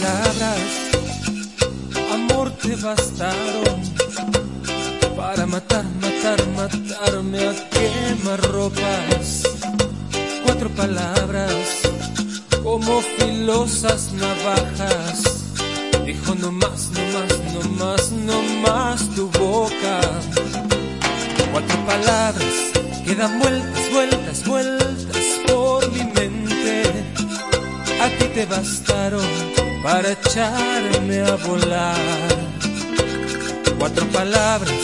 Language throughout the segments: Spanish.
palabras, amor, te bastaron para matar, matar, matarme a quemar ropas. Cuatro palabras como filosas navajas. Dijo no más, no más, no más, no más tu boca. Cuatro palabras que dan vueltas, vueltas, vueltas por mi mente. A ti te bastaron para echarme a volar. Cuatro palabras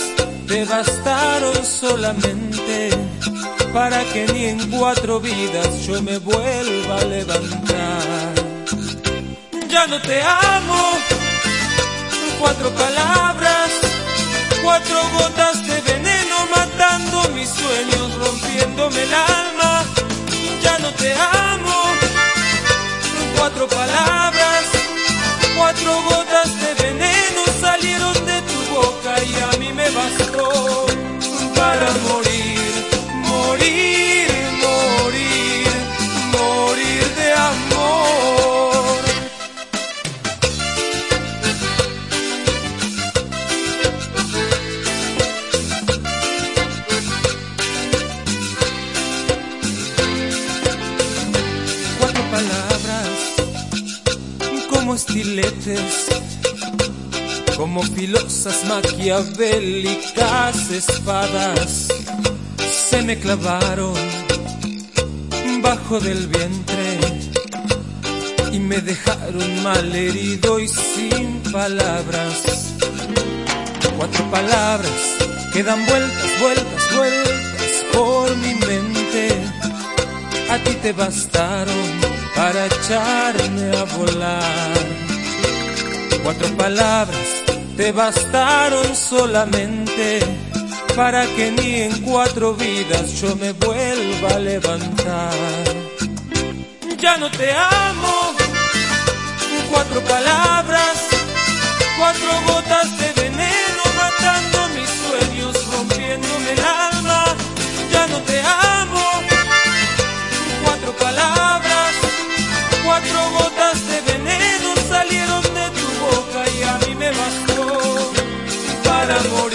te bastaron solamente para que ni en cuatro vidas yo me vuelva a levantar. Ya no te amo, cuatro palabras, cuatro gotas de veneno matando mis sueños, rompiéndome el como estiletes, como filosas maquiavélicas espadas, se me clavaron bajo del vientre y me dejaron mal herido y sin palabras. Cuatro palabras que dan vueltas, vueltas, vueltas por mi mente. A ti te bastaron para echarme a volar. Cuatro palabras te bastaron solamente para que ni en cuatro vidas yo me vuelva a levantar. Ya no te amo, para morir.